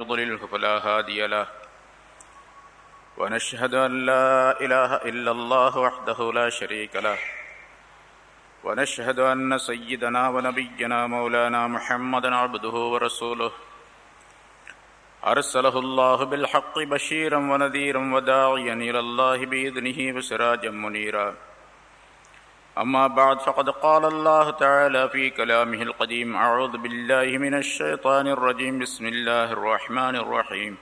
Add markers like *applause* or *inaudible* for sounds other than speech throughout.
يضلله فلا هادي له. ونشهد أن لا إله إلا الله وحده لا شريك له. ونشهد أن سيدنا ونبينا مولانا محمدا عبده ورسوله. أرسله الله بالحق بشيرا ونذيرا وداعيا إلى الله بإذنه وسراجا منيرا. أما بعد فقد قال الله تعالى في كلامه القديم أعوذ بالله من الشيطان الرجيم. بسم الله الرحمن الرحيم.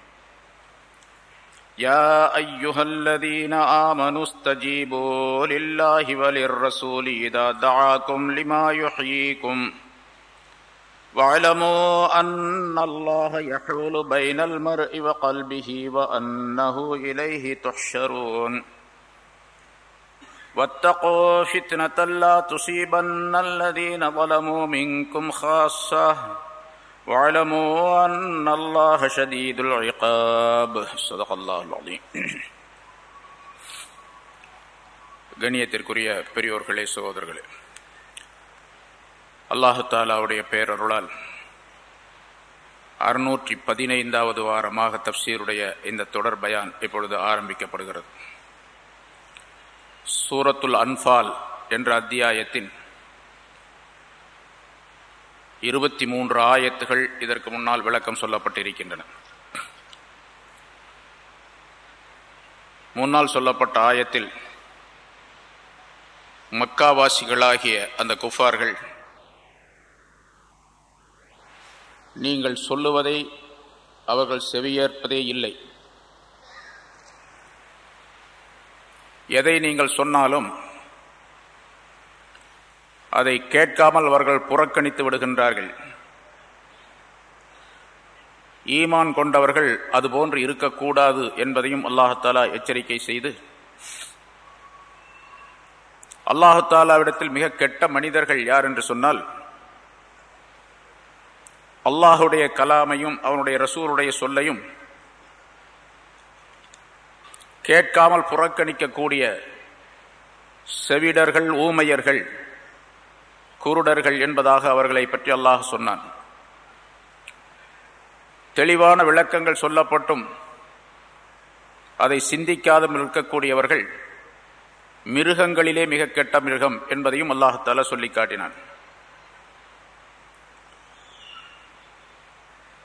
يا أيها الذين آمنوا استجيبوا لله وللرسول إذا دعاكم لما يحييكم. واعلموا أن الله يحول بين المرء وقلبه وأنه إليه تحشرون. واتقوا فتنة لا تصيبن الذين ظلموا منكم خاصة واعلموا أن الله شديد العقاب صدق الله العظيم கண்ணியத்திற்குரிய பெரியோர்களே சகோதரர்களே அல்லாஹு தாலாவுடைய பேரருளால் அறுநூற்றி பதினைந்தாவது வாரமாக தப்சீருடைய இந்த தொடர் பயான் இப்பொழுது ஆரம்பிக்கப்படுகிறது சூரத்துல் அன்பால் என்ற அத்தியாயத்தின் இருபத்தி மூன்று ஆயத்துகள் இதற்கு முன்னால் விளக்கம் சொல்லப்பட்டிருக்கின்றன. முன்னால் சொல்லப்பட்ட ஆயத்தில் மக்காவாசிகளாகிய அந்த குஃபார்கள் நீங்கள் சொல்லுவதை அவர்கள் செவியேற்பதே இல்லை. எதை நீங்கள் சொன்னாலும் அதை கேட்காமல் அவர்கள் புறக்கணித்து விடுகின்றார்கள். ஈமான் கொண்டவர்கள் அதுபோன்று இருக்கக்கூடாது என்பதையும் அல்லாஹாலா எச்சரிக்கை செய்து அல்லாஹாலாவிடத்தில் மிக கெட்ட மனிதர்கள் யார் என்று சொன்னால் அல்லாஹுடைய கலாமையும் அவனுடைய ரசூருடைய சொல்லையும் கேட்காமல் புறக்கணிக்கக்கூடிய செவிடர்கள் ஊமையர்கள் குருடர்கள் என்பதாக அவர்களை பற்றி அல்லாஹ் சொன்னான். தெளிவான விளக்கங்கள் சொல்லப்பட்டும். அதை சிந்திக்காதும் இருக்கக்கூடியவர்கள் மிருகங்களிலே மிக கெட்ட மிருகம் என்பதையும் அல்லாஹால சொல்லி காட்டினான்.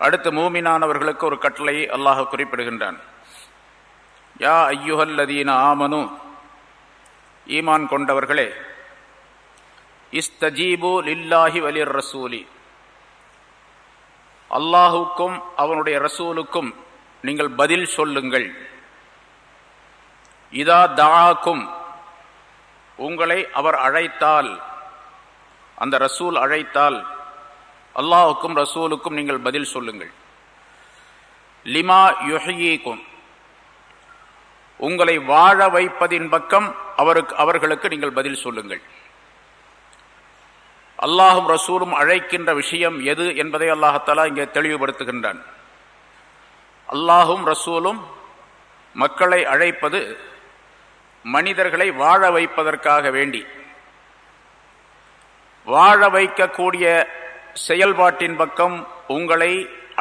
அடுத்து மூமினானவர்களுக்கு ஒரு கட்டளை அல்லாஹ் குறிப்பிடுகின்றான். யா ஐயுஹல்லதீன ஆமனு ஈமான் கொண்டவர்களே இஸ்தஜீபு லில்லாஹி வலிர் ரசூலி அல்லாஹுக்கும் அவனுடைய ரசூலுக்கும் நீங்கள் பதில் சொல்லுங்கள் இதா தாக்கும் உங்களை அவர் அழைத்தால் அந்த ரசூல் அழைத்தால் அல்லாஹுக்கும் ரசூலுக்கும் நீங்கள் பதில் சொல்லுங்கள் லிமா யுஹீக்கும் உங்களை வாழ வைப்பதின் பக்கம் அவருக்கு அவர்களுக்கு நீங்கள் பதில் சொல்லுங்கள். அல்லாஹும் ரசூலும் அழைக்கின்ற விஷயம் எது என்பதை அல்லாஹத்தாலா இங்கே தெளிவுபடுத்துகின்றான். அல்லாஹும் ரசூலும் மக்களை அழைப்பது மனிதர்களை வாழ வைப்பதற்காக வேண்டி. வாழ வைக்கக்கூடிய செயல்பாட்டின் பக்கம் உங்களை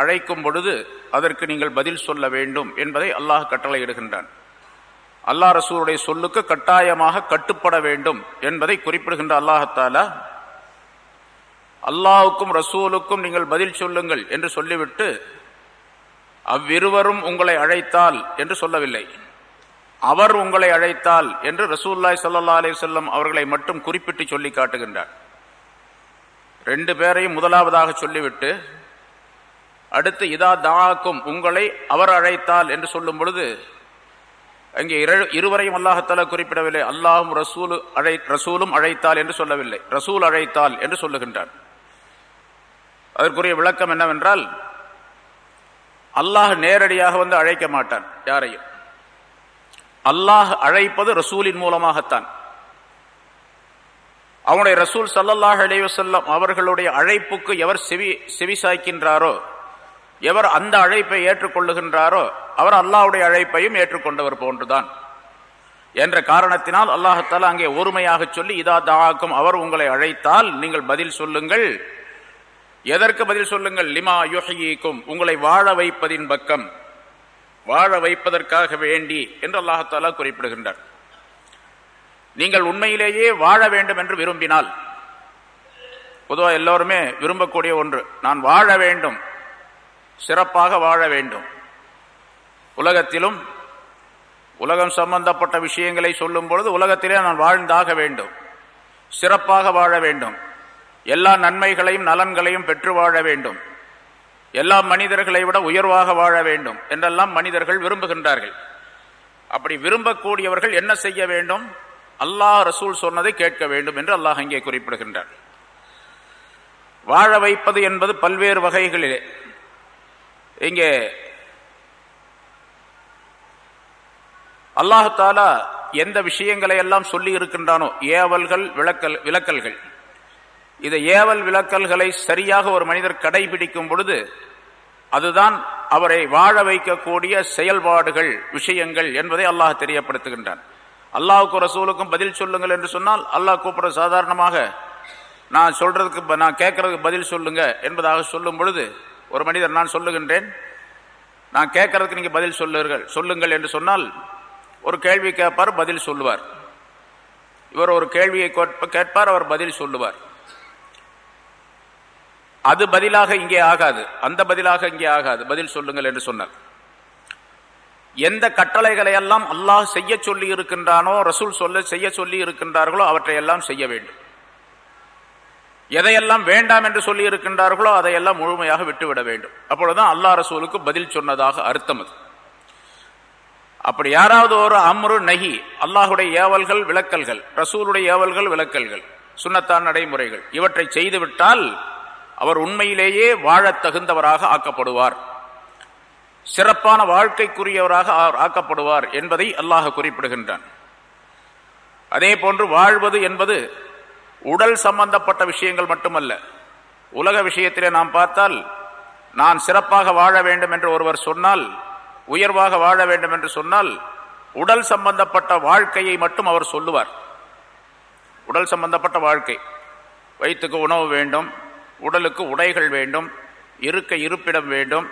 அழைக்கும் பொழுது அதற்கு நீங்கள் பதில் சொல்ல வேண்டும் என்பதை அல்லாஹ் கட்டளையிடுகின்றான். அல்லாஹ் ரசூலுடைய சொல்லுக்கு கட்டாயமாக கட்டுப்பட வேண்டும் என்பதை குறிப்பிடுகின்ற அல்லாஹத்தாலா அல்லாஹுக்கும் ரசூலுக்கும் நீங்கள் பதில் சொல்லுங்கள் என்று சொல்லிவிட்டு அவ்விருவரும் உங்களை அழைத்தால் என்று சொல்லவில்லை. அவர் உங்களை அழைத்தால் என்று ரசூல்லாய் சல்லா அலி சொல்லம் அவர்களை மட்டும் குறிப்பிட்டு சொல்லி காட்டுகின்றார். ரெண்டு பேரையும் முதலாவதாக சொல்லிவிட்டு அடுத்து இதா தாக்கும் உங்களை அவர் அழைத்தால் என்று சொல்லும் பொழுது அங்கே இருவரையும் அல்லாஹத்தால குறிப்பிடவில்லை. அல்லாஹும் ரசூல் அழை ரசூலும் அழைத்தால் என்று சொல்லவில்லை. ரசூல் அழைத்தால் என்று சொல்லுகின்றான். அதற்குரிய விளக்கம் என்னவென்றால் அல்லாஹ் நேரடியாக வந்து அழைக்க மாட்டான் யாரையும். அல்லாஹ் அழைப்பது ரசூலின் மூலமாகத்தான். அவனுடைய ரசூல் சல்லல்லாஹ் அலைவசல்லம் அவர்களுடைய அழைப்புக்கு எவர் செவி செவி சாய்க்கின்றாரோ எவர் அந்த அழைப்பை ஏற்றுக்கொள்ளுகின்றாரோ அவர் அல்லாஹுடைய அழைப்பையும் ஏற்றுக்கொண்டவர் போன்றுதான். என்ற காரணத்தினால் அல்லாஹத்தால் அங்கே ஒருமையாக சொல்லி இதா தாக்கும் அவர் உங்களை அழைத்தால் நீங்கள் பதில் சொல்லுங்கள். எதற்கு பதில் சொல்லுங்கள்? லிமா யுஹியீக்கும் உங்களை வாழ வைப்பதின் பக்கம். வாழ வைப்பதற்காக வேண்டி என்று அல்லாஹாலா குறிப்பிடுகின்றார். நீங்கள் உண்மையிலேயே வாழ வேண்டும் என்று விரும்பினால். பொதுவாக எல்லோருமே விரும்பக்கூடிய ஒன்று. நான் வாழ வேண்டும் சிறப்பாக வாழ வேண்டும். உலகத்திலும் உலகம் சம்பந்தப்பட்ட விஷயங்களை சொல்லும் பொழுது உலகத்திலே நான் வாழ்ந்தாக வேண்டும். சிறப்பாக வாழ வேண்டும். எல்லா நன்மைகளையும் நலன்களையும் பெற்று வாழ வேண்டும். எல்லா மனிதர்களை விட உயர்வாக வாழ வேண்டும் என்றெல்லாம் மனிதர்கள் விரும்புகின்றார்கள். அப்படி விரும்பக்கூடியவர்கள் என்ன செய்ய வேண்டும்? அல்லாஹ் ரசூல் சொன்னதை கேட்க வேண்டும் என்று அல்லாஹ் இங்கே குறிப்பிடுகின்றார் வாழ வைப்பது என்பது பல்வேறு வகைகளிலே இங்கே அல்லாஹாலா எந்த விஷயங்களை எல்லாம் சொல்லி இருக்கின்றானோ ஏவல்கள் விளக்கல் விளக்கல்கள். இந்த ஏவல் விளக்கல்களை சரியாக ஒரு மனிதர் கடைபிடிக்கும் பொழுது அதுதான் அவரை வாழ வைக்கக்கூடிய செயல்பாடுகள் விஷயங்கள் என்பதை அல்லாஹ் தெரியப்படுத்துகின்றான். அல்லாஹுக்கு ரசூலுக்கும் பதில் சொல்லுங்கள் என்று சொன்னால் அல்லாஹ் கூப்பிட சாதாரணமாக நான் சொல்றதுக்கு நான் கேட்கறதுக்கு பதில் சொல்லுங்க என்பதாக சொல்லும் பொழுது ஒரு மனிதர் நான் சொல்லுகின்றேன். நான் கேட்கறதுக்கு நீங்கள் பதில் சொல்லுங்கள். சொல்லுங்கள் என்று சொன்னால் ஒரு கேள்வி கேட்பார் பதில் சொல்லுவார். இவர் ஒரு கேள்வியை கேட்பார் அவர் பதில் சொல்லுவார். அது பதிலாக இங்கே ஆகாது. அந்த பதிலாக இங்கே ஆகாது. பதில் சொல்லுங்கள் என்று சொன்னார். எந்த கட்டளைகளை எல்லாம் அல்லாஹ் செய்ய சொல்லி இருக்கின்றானோ ரசூல் சொல்ல செய்ய சொல்லி இருக்கின்றார்களோ அவற்றை எல்லாம் செய்ய வேண்டும். எதையெல்லாம் வேண்டாம் என்று சொல்லி இருக்கின்றார்களோ அதையெல்லாம் முழுமையாக விட்டுவிட வேண்டும். அப்பொழுதுதான் அல்லாஹ் ரசூலுக்கு பதில் சொன்னதாக அர்த்தம் அது. அப்படி யாராவது ஒரு அம்ரு நகி அல்லாஹுடைய ஏவல்கள் விளக்கல்கள் ரசூலுடைய ஏவல்கள் விளக்கல்கள் சுண்ணத்தான் நடைமுறைகள் இவற்றை செய்துவிட்டால் அவர் உண்மையிலேயே வாழத் தகுந்தவராக ஆக்கப்படுவார். சிறப்பான வாழ்க்கைக்குரியவராக ஆக்கப்படுவார் என்பதை அல்லாஹ் குறிப்பிடுகின்றான். அதே போன்று வாழ்வது என்பது உடல் சம்பந்தப்பட்ட விஷயங்கள் மட்டுமல்ல. உலக விஷயத்திலே நாம் பார்த்தால் நான் சிறப்பாக வாழ வேண்டும் என்று ஒருவர் சொன்னால் உயர்வாக வாழ வேண்டும் என்று சொன்னால் உடல் சம்பந்தப்பட்ட வாழ்க்கையை மட்டும் அவர் சொல்லுவார். உடல் சம்பந்தப்பட்ட வாழ்க்கை. வயிற்றுக்கு உணவு வேண்டும் உடலுக்கு உடைகள் வேண்டும் இருக்க இருப்பிடம் வேண்டும்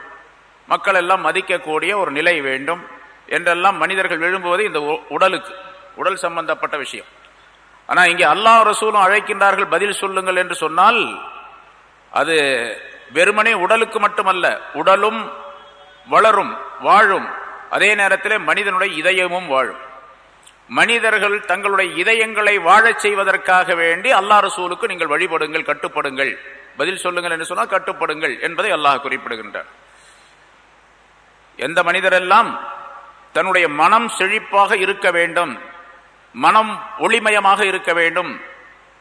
மக்கள் எல்லாம் மதிக்கக்கூடிய ஒரு நிலை வேண்டும் என்றெல்லாம் மனிதர்கள் விழும்புவது இந்த உடலுக்கு உடல் சம்பந்தப்பட்ட விஷயம். ஆனா இங்கே அல்லாஹ் ரசூலும் அழைக்கின்றார்கள் பதில் சொல்லுங்கள் என்று சொன்னால் அது வெறுமனே உடலுக்கு மட்டுமல்ல உடலும் வளரும் வாழும். அதே நேரத்தில் மனிதனுடைய இதயமும் வாழும். மனிதர்கள் தங்களுடைய இதயங்களை வாழச் செய்வதற்காக வேண்டி அல்லாஹ் ரசூலுக்கு நீங்கள் வழிபடுங்கள் கட்டுப்படுங்கள். பதில் சொல்லுங்கள் என்று சொன்னால் கட்டுப்படுங்கள் என்பதை அல்லாஹ் குறிப்பிடுகின்றார். எந்த மனிதரெல்லாம் தன்னுடைய மனம் செழிப்பாக இருக்க வேண்டும் மனம் ஒளிமயமாக இருக்க வேண்டும்.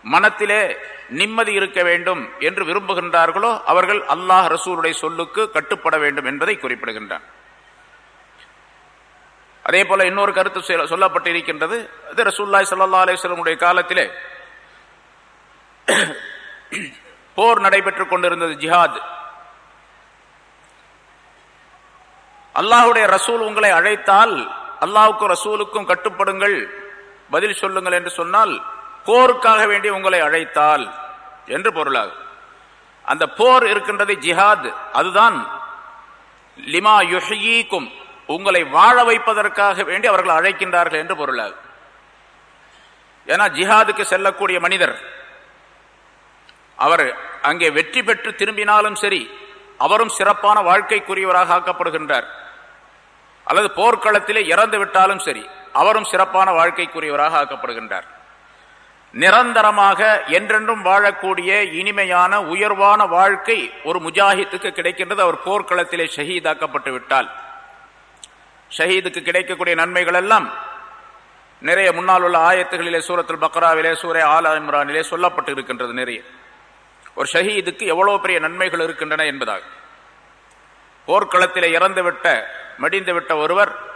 மனத்திலே நிம்மதி இருக்க வேண்டும் என்று விரும்புகின்றார்களோ அவர்கள் அல்லாஹ் ரசூலுடைய சொல்லுக்கு கட்டுப்பட வேண்டும் என்பதை குறிப்பிடுகின்றான். அதே போல இன்னொரு கருத்து சொல்லப்பட்டிருக்கின்றது. அது ரசூல்லாய் சல்லா அலிஸ்லமுடைய காலத்திலே போர் நடைபெற்றுக் கொண்டிருந்தது ஜிஹாத். அல்லாஹுடைய ரசூல் உங்களை அழைத்தால் அல்லாஹுக்கும் ரசூலுக்கும் கட்டுப்படுங்கள். பதில் சொல்லுங்கள் என்று சொன்னால் போருக்காக வேண்டி உங்களை அழைத்தால் என்று பொருளாகும். அந்த போர் இருக்கின்றது ஜிஹாத் அதுதான். லிமா யுஹீக்கும் உங்களை வாழ வைப்பதற்காக வேண்டி அவர்கள் அழைக்கின்றார்கள் என்று பொருளாகும். ஏன்னா ஜிஹாதுக்கு செல்லக்கூடிய மனிதர் அவர் அங்கே வெற்றி பெற்று திரும்பினாலும் சரி அவரும் சிறப்பான வாழ்க்கைக்குரியவராக ஆக்கப்படுகின்றார். அல்லது போர்க்களத்திலே இறந்து விட்டாலும் சரி அவரும் சிறப்பான வாழ்க்கைக்குரியவராக ஆக்கப்படுகின்றார். நிரந்தரமாக என்றென்றும் வாழக்கூடிய இனிமையான உயர்வான வாழ்க்கை ஒரு முஜாஹித்துக்கு கிடைக்கின்றது. அவர் போர்க்களத்திலே ஷஹீதாக்கப்பட்டு விட்டால். ஷஹீதுக்கு கிடைக்கக்கூடிய நன்மைகள் எல்லாம் நிறைய முன்னால் உள்ள ஆயத்துகளிலே சூரத்தில் பக்ராவிலே சூரே ஆலா இம்ரானிலே சொல்லப்பட்டு இருக்கின்றது நிறைய. ஒரு ஷஹீதுக்கு எவ்வளவு பெரிய நன்மைகள் இருக்கின்றன என்பதாக. போர்க்களத்திலே இறந்துவிட்ட மடிந்துவிட்ட ஒருவர்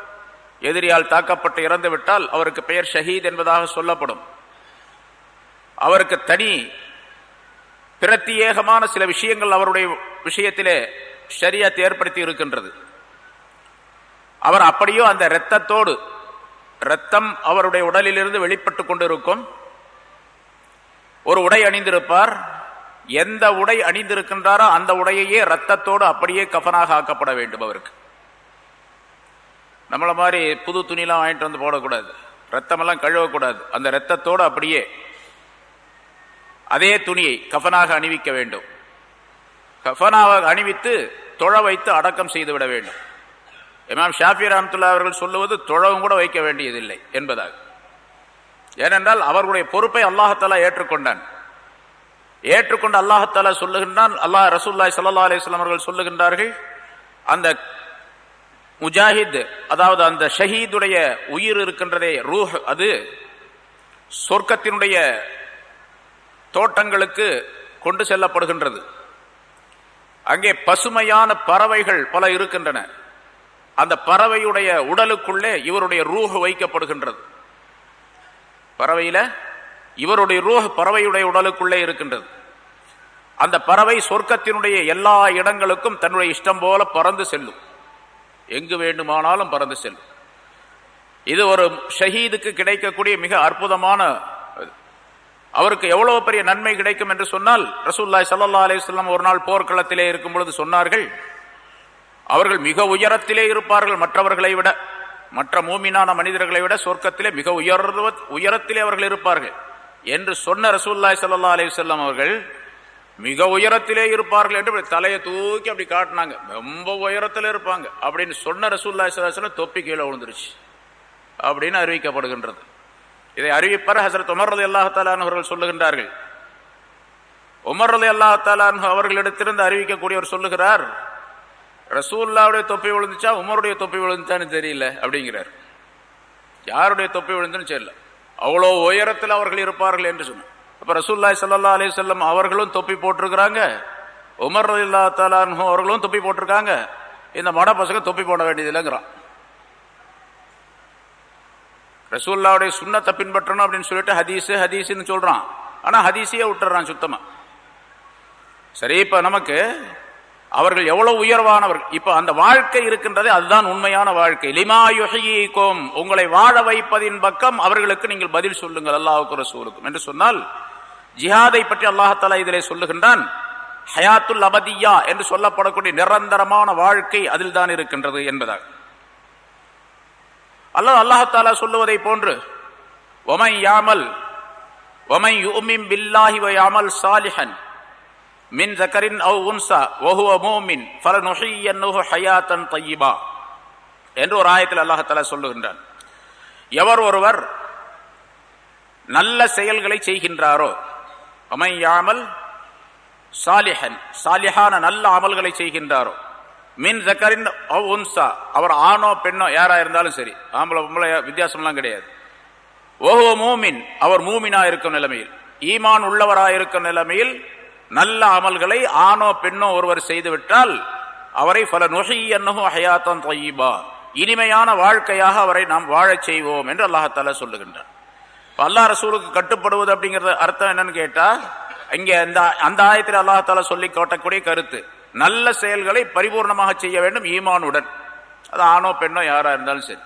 எதிரியால் தாக்கப்பட்டு இறந்துவிட்டால் அவருக்கு பெயர் ஷஹீத் என்பதாக சொல்லப்படும். அவருக்கு தனி பிரத்யேகமான சில விஷயங்கள் அவருடைய விஷயத்திலே ஷரியத் ஏற்படுத்தி இருக்கின்றது. அவர் அப்படியோ அந்த இரத்தத்தோடு இரத்தம் அவருடைய உடலிலிருந்து வெளிப்பட்டு கொண்டிருக்கும். ஒரு உடை அணிந்திருப்பார். எந்த உடை அணிந்திருக்கின்றாரோ அந்த உடையையே ரத்தத்தோடு அப்படியே கஃனாக ஆக்கப்பட வேண்டும் அவருக்கு. நம்மளை மாதிரி புது துணிலாம் வாங்கிட்டு வந்து போடக்கூடாது. ரத்தமெல்லாம் கழுவக்கூடாது. அந்த ரத்தத்தோடு அப்படியே அதே துணியை கஃனாக அணிவிக்க வேண்டும். கஃனாக அணிவித்து தொழ வைத்து அடக்கம் செய்து விட வேண்டும். இமாம் ஷாஃபி ரஹமத்துல்லா அவர்கள் சொல்லுவது தொழவும் கூட வைக்க வேண்டியதில்லை என்பதாக. ஏனென்றால் அவர்களுடைய பொறுப்பை அல்லாஹத்தாலா ஏற்றுக்கொண்டான். ஏற்றுக்கொண்டு அல்லாஹத்தாலா சொல்லுகின்றான் அல்லாஹ் ரசூல்லாய் சல்லா அலிஸ்லாம் அவர்கள் சொல்லுகின்றார்கள் அந்த முஜாஹித் அதாவது அந்த ஷஹீதுடைய உயிர் இருக்கின்றதே ரூஹ் அது சொர்க்கத்தினுடைய தோட்டங்களுக்கு கொண்டு செல்லப்படுகின்றது. அங்கே பசுமையான பறவைகள் பல இருக்கின்றன. அந்த பறவையுடைய உடலுக்குள்ளே இவருடைய ரூஹ் வைக்கப்படுகின்றது. பறவையில இவருடைய ரூஹ் பறவையுடைய உடலுக்குள்ளே இருக்கின்றது. அந்த பறவை சொர்க்கத்தினுடைய எல்லா இடங்களுக்கும் தன்னுடைய இஷ்டம் போல பறந்து செல்லும். எங்கு வேண்டுமானாலும் பறந்து செல்லும். இது ஒரு ஷஹீதுக்கு கிடைக்கக்கூடிய மிக அற்புதமான அவருக்கு எவ்வளவு பெரிய நன்மை கிடைக்கும் என்று சொன்னால் ரசூல்லாய் சல்லா அலிஸ்லாம் ஒரு நாள் போர்க்களத்திலே இருக்கும் பொழுது சொன்னார்கள் அவர்கள் மிக உயரத்திலே இருப்பார்கள் மற்றவர்களை விட மற்ற மூமினான மனிதர்களை விட சொர்க்கத்திலே மிக உயர்வ உயரத்திலே அவர்கள் இருப்பார்கள். என்று சொன்ன ரசூல்லாய் சல்லா அலிசல்லாம் அவர்கள் மிக உயரத்திலே இருப்பார்கள் என்று தலையை தூக்கி அப்படி காட்டினாங்க. ரொம்ப உயரத்தில் இருப்பாங்க. அப்படின்னு சொன்ன ரசூல்லாய் தொப்பி கீழே விழுந்துருச்சு. அப்படின்னு அறிவிக்கப்படுகின்றது. இதை அறிவிப்பார் ஹசரத் உமர்றது ரதி அல்லாஹாலான் அவர்கள் சொல்லுகின்றார்கள். உமர்றது அல்லாஹாலான் அவர்களிடத்திலிருந்து அறிவிக்கக்கூடியவர் சொல்லுகிறார் ரசூல்லாவுடைய தொப்பி விழுந்துச்சா? உமருடைய தொப்பி விழுந்துச்சான்னு தெரியல அப்படிங்கிறார். யாருடைய தொப்பி விழுந்துன்னு தெரியல. அவ்வளோ உயரத்தில் அவர்கள் இருப்பார்கள் என்று சொன்னார். அப்ப ரசூல்லாய் சல்லா அலி செல்லம் அவர்களும் தொப்பி போட்டிருக்கிறாங்க. உமர் ரதில்லா தாலான்ஹும் அவர்களும் தொப்பி போட்டிருக்காங்க. இந்த மட பசங்க தொப்பி போட வேண்டியதில்லைங்கிறான். ரசூல்லாவுடைய சுண்ணத்தை பின்பற்றணும் அப்படின்னு சொல்லிட்டு ஹதீஸ் ஹதீஸ்ன்னு சொல்றான். ஆனா ஹதீஸையே விட்டுறான் சுத்தமா. சரி இப்ப நமக்கு அவர்கள் எவ்வளவு உயர்வானவர்கள் இப்ப அந்த வாழ்க்கை இருக்கின்றதே அதுதான் உண்மையான வாழ்க்கை. லிமா யுஹியீக்கும் உங்களை வாழ வைப்பதின் பக்கம் அவர்களுக்கு நீங்கள் பதில் சொல்லுங்கள் அல்லாவுக்கு ரசூலுக்கும். என்று சொன்னால் ஜிஹாதை பற்றி அல்லாஹாலா இதிலே சொல்லுகின்றான் ஹயாத்துல் அபதியா என்று சொல்லப்படக்கூடிய நிரந்தரமான வாழ்க்கை அதில் தான் இருக்கின்றது என்பதாக. அல்லாஹ் அல்லாஹாலா சொல்லுவதை போன்று ஒமை யாமல் ஒமை யுமிம் பில்லாஹி வயாமல் சாலிஹன் மின் ஜக்கரின் அவ் உன்சா ஒஹுவ மூமின் ஃபல நுஹியன்னுஹு ஹயாத்தன் தையிபா என்று ஒரு ஆயத்தில் அல்லாஹாலா சொல்லுகின்றான். எவர் ஒருவர் நல்ல செயல்களை செய்கின்றாரோ அமையாமல் சாலிஹன் சாலிஹான நல்ல அமல்களை செய்கின்றாரோ. மின் ஜக்கரின் அவ் உன்சா அவர் ஆணோ பெண்ணோ யாரா இருந்தாலும் சரி ஆம்பளை பொம்பளை வித்தியாசம்லாம் கிடையாது. ஓஹோ மூமின் அவர் மூமினா இருக்கும் நிலைமையில் ஈமான் உள்ளவராயிருக்கும் நிலைமையில் நல்ல அமல்களை ஆணோ பெண்ணோ ஒருவர் செய்துவிட்டால் அவரை பல நொகை என்னகோ ஹயாத்தன் தொய்யிபா இனிமையான வாழ்க்கையாக அவரை நாம் வாழச் செய்வோம் என்று அல்லாஹால சொல்லுகின்றார் அல்லா ரசூலுக்கு கட்டுப்படுவது அப்படிங்கறது அர்த்தம் என்னன்னு கேட்டா இங்க அந்த அந்த ஆயத்தில் அல்லாஹால சொல்லி காட்டக்கூடிய கருத்து. நல்ல செயல்களை பரிபூர்ணமாக செய்ய வேண்டும் ஈமானுடன். அது ஆணோ பெண்ணோ யாரா இருந்தாலும் சரி.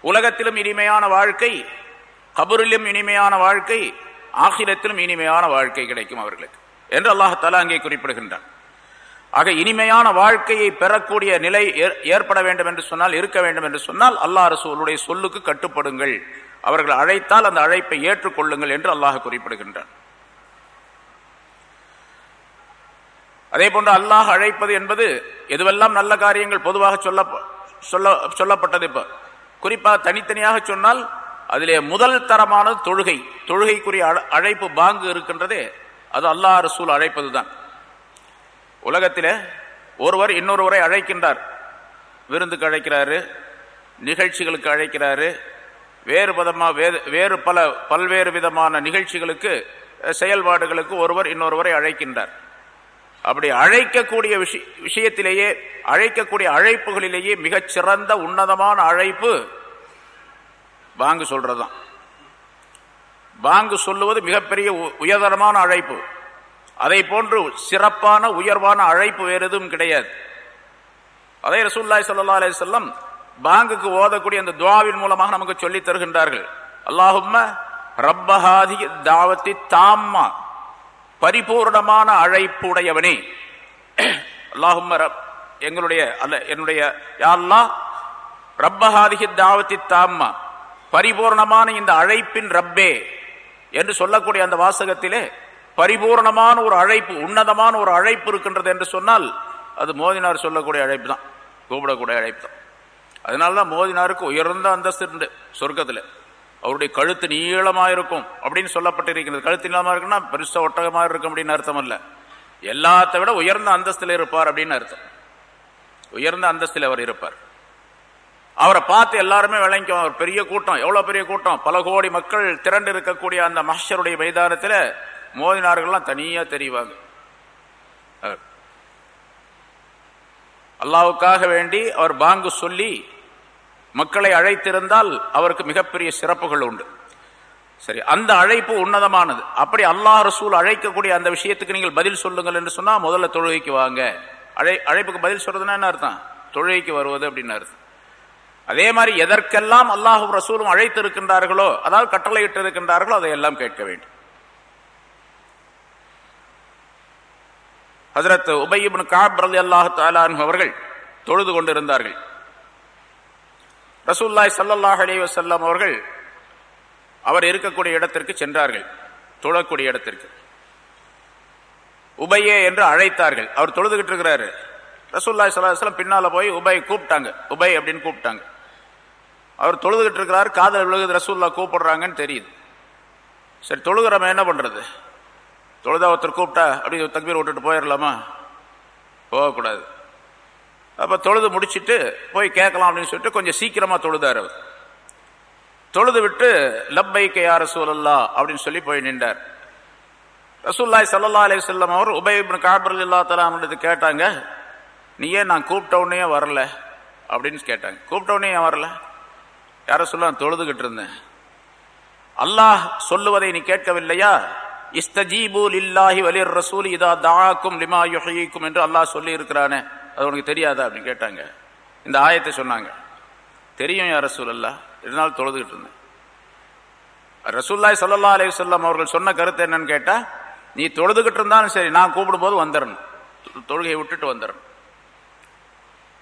உலகத்திலும் இனிமையான வாழ்க்கை கபூரிலும் இனிமையான வாழ்க்கை ஆகிலத்திலும் இனிமையான வாழ்க்கை கிடைக்கும் அவர்களுக்கு. என்று அல்லாஹால அங்கே குறிப்பிடுகின்றான். ஆக இனிமையான வாழ்க்கையை பெறக்கூடிய நிலை ஏற்பட வேண்டும் என்று சொன்னால் இருக்க வேண்டும் என்று சொன்னால் அல்லா ரசூலுடைய சொல்லுக்கு கட்டுப்படுங்கள். அவர்கள் அழைத்தால் அந்த அழைப்பை ஏற்றுக்கொள்ளுங்கள் என்று அல்லாஹ் குறிப்பிடுகின்றான். அதே போன்று அல்லாஹ் அழைப்பது என்பது எதுவெல்லாம் நல்ல காரியங்கள் பொதுவாக சொல்ல சொல்ல சொல்லப்பட்டது இப்போ. குறிப்பாக தனித்தனியாக சொன்னால் அதிலே முதல் தரமானது தொழுகை. தொழுகைக்குரிய அழைப்பு பாங்கு இருக்கின்றதே அது அல்லாஹ் ரசூல் அழைப்பதுதான். உலகத்தில் ஒருவர் இன்னொருவரை அழைக்கின்றார். விருந்துக்கு அழைக்கிறாரு நிகழ்ச்சிகளுக்கு அழைக்கிறாரு வேறு விதமாக வேறு பல பல்வேறு விதமான நிகழ்ச்சிகளுக்கு செயல்பாடுகளுக்கு ஒருவர் இன்னொருவரை அழைக்கின்றார். அப்படி அழைக்கக்கூடிய விஷயத்திலேயே அழைக்கக்கூடிய அழைப்புகளிலேயே மிகச்சிறந்த உன்னதமான அழைப்பு பாங்கு சொல்றதுதான். பாங்கு சொல்லுவது மிகப்பெரிய உயர்தரமான அழைப்பு. அதை போன்று சிறப்பான உயர்வான அழைப்பு வேறு எதுவும் கிடையாது. அதே ரசூல்லாய் சல்லா அலி செல்லம் பாங்குக்கு ஓதக்கூடிய அந்த துவாவின் மூலமாக நமக்கு சொல்லித் தருகின்றார்கள். அல்லாஹும்ம ரப்பஹாதி தாவத்தி தாம்மா. பரிபூர்ணமான அழைப்பு உடையவனே. அல்லாஹும்ம ரப் எங்களுடைய அல்ல என்னுடைய யா ரப்பஹாதிகி தாவத்தி தாம்மா. பரிபூர்ணமான இந்த அழைப்பின் ரப்பே என்று சொல்லக்கூடிய அந்த வாசகத்திலே பரிபூர்ணமான ஒரு அழைப்பு உன்னதமான ஒரு அழைப்பு இருக்கின்றது என்று சொன்னால் அது மோதினார் சொல்லக்கூடிய அழைப்பு தான் கூப்பிடக்கூடிய அழைப்பு தான் அதனால்தான் மோதினாருக்கு உயர்ந்த அந்தஸ்து உண்டு சொர்க்கத்தில். அவருடைய கழுத்து நீளமாக இருக்கும் அப்படின்னு சொல்லப்பட்டிருக்கிறது. கழுத்து நீளமாக இருக்குன்னா பெருசாக ஒட்டகமாக இருக்கும் அப்படின்னு அர்த்தம் இல்லை எல்லாத்தை விட உயர்ந்த அந்தஸ்தில் இருப்பார் அப்படின்னு அர்த்தம். உயர்ந்த அந்தஸ்தில் அவர் இருப்பார். அவரை பார்த்து எல்லாருமே விளங்கிக்கும் அவர் பெரிய கூட்டம். எவ்வளோ பெரிய கூட்டம்? பல கோடி மக்கள் திரண்டு இருக்கக்கூடிய அந்த மஹ்ஷருடைய மைதானத்தில் மோதினார்கள்லாம் தனியாக தெரிவாங்க. அல்லாவுக்காக வேண்டி அவர் பாங்கு சொல்லி மக்களை அழைத்திருந்தால் அவருக்கு மிகப்பெரிய சிறப்புகள் உண்டு. சரி அந்த அழைப்பு உன்னதமானது. அப்படி அல்லாஹ் ரசூல் அழைக்கக்கூடிய அந்த விஷயத்துக்கு நீங்கள் பதில் சொல்லுங்கள் என்று சொன்னால் முதல்ல தொழுகைக்கு வாங்க. அழை அழைப்புக்கு பதில் சொல்றதுன்னா என்ன அர்த்தம்? தொழுகைக்கு வருவது அப்படின்னு அர்த்தம். அதே மாதிரி எதற்கெல்லாம் அல்லாஹும் ரசூலும் அழைத்து இருக்கின்றார்களோ அதாவது கட்டளையிட்டு இருக்கின்றார்களோ அதையெல்லாம் கேட்க வேண்டும். ஹசரத் உபயிபின் காப் ரலி அல்லாஹு தாலான் அவர்கள் தொழுது கொண்டிருந்தார்கள். ரசூல்லாய் சல்லாஹ் அலி வசல்லாம் அவர்கள் அவர் இருக்கக்கூடிய இடத்திற்கு சென்றார்கள். தொழக்கூடிய இடத்திற்கு. உபையே என்று அழைத்தார்கள். அவர் தொழுதுகிட்டு இருக்கிறாரு. ரசூல்லாய் சல்லாஹ் பின்னால போய் உபை கூப்பிட்டாங்க. உபை அப்படின்னு கூப்பிட்டாங்க. அவர் தொழுதுகிட்டு இருக்கிறார். காதல் விழுகுது ரசூல்லா கூப்பிடுறாங்கன்னு தெரியுது. சரி தொழுகிறவன் என்ன பண்றது? தொழுதா ஒருத்தர் கூப்பிட்டா அப்படி தக்பீர் விட்டுட்டு போயிடலாமா போகக்கூடாது. அப்போ தொழுது முடிச்சுட்டு போய் கேட்கலாம் அப்படின்னு சொல்லிட்டு கொஞ்சம் சீக்கிரமாக தொழுதார் அவர். தொழுது விட்டு லப்பைக்க யார் ரசூலல்லா அப்படின்னு சொல்லி போய் நின்றார். ரசூல்லாய் சல்லா அலி செல்லம் அவர் உபயிபின் காபர் இல்லா தலாம்ன்றது கேட்டாங்க நீ ஏன் நான் கூப்பிட்டவுடனே வரல? அப்படின்னு கேட்டாங்க. கூப்பிட்டவுடனே ஏன் வரல? யார சொல்ல தொழுதுகிட்டு இருந்தேன். அல்லாஹ் சொல்லுவதை நீ கேட்கவில்லையா? இஸ்தஜீபு இல்லாஹி வலிர் ரசூல் இதா தாக்கும் லிமா யுஹீக்கும் என்று அல்லாஹ் சொல்லி இருக்கிறானே அது உனக்கு தெரியாதா அப்படின்னு கேட்டாங்க. இந்த ஆயத்தை சொன்னாங்க. தெரியும் யார் ரசூல் அல்லா இதனால் தொழுதுகிட்டு இருந்தேன். ரசூல்லாய் சல்லா அலி சொல்லம் அவர்கள் சொன்ன கருத்து என்னன்னு கேட்டால் நீ தொழுதுகிட்டு இருந்தாலும் சரி நான் கூப்பிடும் போது வந்துடணும் தொழுகையை விட்டுட்டு வந்துடணும்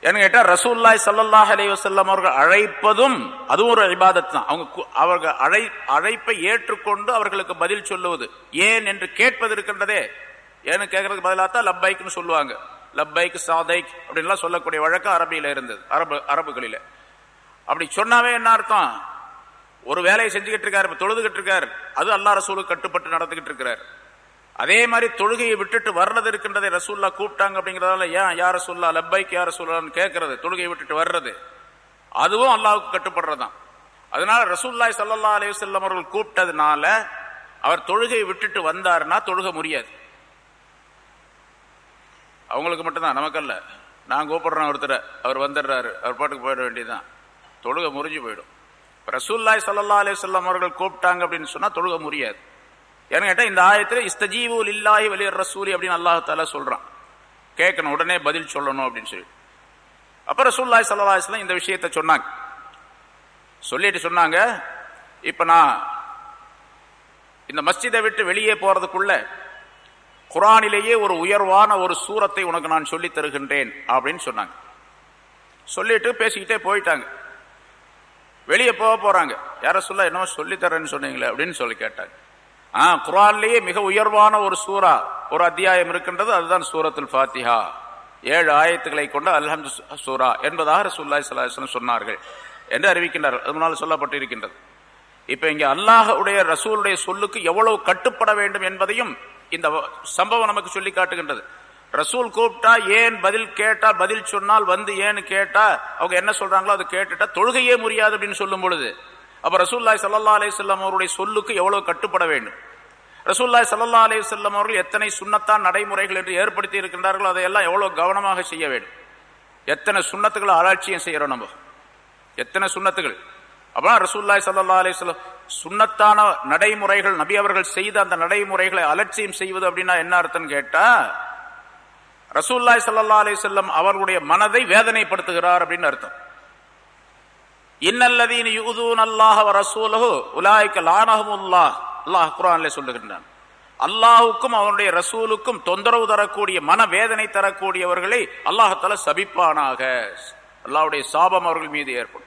ஏன்னு கேட்டால் ரசூல்லாய் சல்லல்லாஹ் அலி வசல்லம் அவர்கள் அழைப்பதும் அதுவும் ஒரு இபாதத் தான். அவங்க கு- அவர்கள் அழை அழைப்பை ஏற்றுக்கொண்டு அவர்களுக்கு பதில் சொல்லுவது. ஏன் என்று கேட்பது இருக்கின்றதே. ஏன்னு கேட்கறதுக்கு பதிலாக தான் லப்பைக்னு சொல்லுவாங்க. லப்பைக் சாதைக் அப்படின்லாம் சொல்லக்கூடிய வழக்கம் அரபியில் இருந்தது. அரபு அரபுகளில். அப்படி சொன்னாவே என்ன அர்த்தம்? ஒரு வேலையை செஞ்சுக்கிட்டு இருக்காரு இப்போ தொழுதுகிட்டு இருக்காரு. அது அல்லா ரசூலுக்கு கட்டுப்பட்டு நடந்துகிட்டு இருக்கிறார். அதே மாதிரி தொழுகையை விட்டுட்டு வர்றது இருக்கின்றதை ரசூல்லா கூப்பிட்டாங்க அப்படிங்கிறதால ஏன்? யார சொல்லா லப்பைக்கு யார சொல்லலாம்னு கேட்கறது தொழுகையை விட்டுட்டு வர்றது. அதுவும் அல்லாவுக்கு கட்டுப்படுறதுதான். அதனால ரசூல்லாய் சல்லா அலைஹி வஸல்லம் அவர்கள் கூப்பிட்டதுனால அவர் தொழுகையை விட்டுட்டு வந்தாருன்னா தொழுக முடியாது. அவங்களுக்கு மட்டும்தான் நமக்கல்ல. நான் கூப்பிடுறேன் ஒருத்தரை அவர் வந்துடுறாரு அவர் பாட்டுக்கு போயிட வேண்டியதுதான். தொழுகை முறிஞ்சு போயிடும். ரசூல்லாய் சல்லா அலைஹி அவர்கள் கூப்பிட்டாங்க அப்படின்னு சொன்னால் தொழுக முடியாது. ஏன்னு கேட்டால் இந்த ஆயத்தில் இஸ்தஜீவு இல்லாஹி வலியர் ரசூலி அப்படின்னு அல்லாஹால சொல்கிறான் சொல்றான். கேட்கணும் உடனே பதில் சொல்லணும் அப்படின்னு சொல்லி. அப்புறம் ரசூல்லாய் சல்லா இந்த விஷயத்த சொன்னாங்க. சொல்லிட்டு சொன்னாங்க இப்போ நான் இந்த மஸ்ஜிதை விட்டு வெளியே போறதுக்குள்ள குரானிலேயே ஒரு உயர்வான ஒரு சூரத்தை உனக்கு நான் சொல்லி தருகின்றேன் அப்படின்னு சொன்னாங்க. சொல்லிட்டு பேசிக்கிட்டே போயிட்டாங்க. வெளியே போக போறாங்க. யார சொல்ல என்னமோ சொல்லித் தரேன்னு சொன்னீங்களே அப்படின்னு சொல்லி கேட்டாங்க. ஆ குரான்லேயே மிக உயர்வான ஒரு சூரா ஒரு அத்தியாயம் இருக்கின்றது அதுதான் சூரத்துல் ஃபாத்திஹா. ஏழு ஆயத்துக்களை கொண்ட அல்ஹம்து சூரா என்பதாக ரசூல்லாய் சலாஹன் சொன்னார்கள் என்று அறிவிக்கின்றார் அது முன்னால் சொல்லப்பட்டிருக்கின்றது. இப்போ இங்கே அல்லாஹுடைய ரசூலுடைய சொல்லுக்கு எவ்வளவு கட்டுப்பட வேண்டும் என்பதையும் இந்த சம்பவம் நமக்கு சொல்லி காட்டுகின்றது. ரசூல் கூப்பிட்டா ஏன் பதில் கேட்டா பதில் சொன்னால் வந்து ஏன்னு கேட்டா அவங்க என்ன சொல்றாங்களோ அதை கேட்டுட்டா தொழுகையே முடியாது அப்படின்னு சொல்லும் பொழுது அப்போ ரசூல்லாய் சல்லா அலிசல்லாம் அவருடைய சொல்லுக்கு எவ்வளோ கட்டுப்பட வேண்டும்? ரசூல்லாய் சல்லா அலிசல்லாம் அவர்கள் எத்தனை சுண்ணத்தான் நடைமுறைகள் என்று ஏற்படுத்தி இருக்கின்றார்களோ அதையெல்லாம் எவ்வளோ கவனமாக செய்ய வேண்டும்? எத்தனை சுண்ணத்துக்களை அலட்சியம் செய்கிறோம் நம்ம. எத்தனை சுண்ணத்துகள் அப்போ ரசூல்லாய் சல்லா அலிஸ்லாம் சுண்ணத்தான நடைமுறைகள் நபி அவர்கள் செய்த அந்த நடைமுறைகளை அலட்சியம் செய்வது அப்படின்னா என்ன அர்த்தம் கேட்டால் ரசூல்லாய் சல்லா அலிசல்லம் அவர்களுடைய மனதை வேதனைப்படுத்துகிறார் அப்படின்னு அர்த்தம். இன்னல்லதீன் யூதூன் அல்லாஹ் ரசூலஹு உலாய்க்க லானஹமுல்லாஹ். அல்லாஹ் குர்ஆனிலே சொல்லுகின்றான். அல்லாஹுக்கும் அவனுடைய ரசூலுக்கும் தொந்தரவு தரக்கூடிய மன வேதனை தரக்கூடியவர்களை அல்லாஹால சபிப்பானாக. அல்லாஹ்வுடைய சாபம் அவர்கள் மீது ஏற்படும்.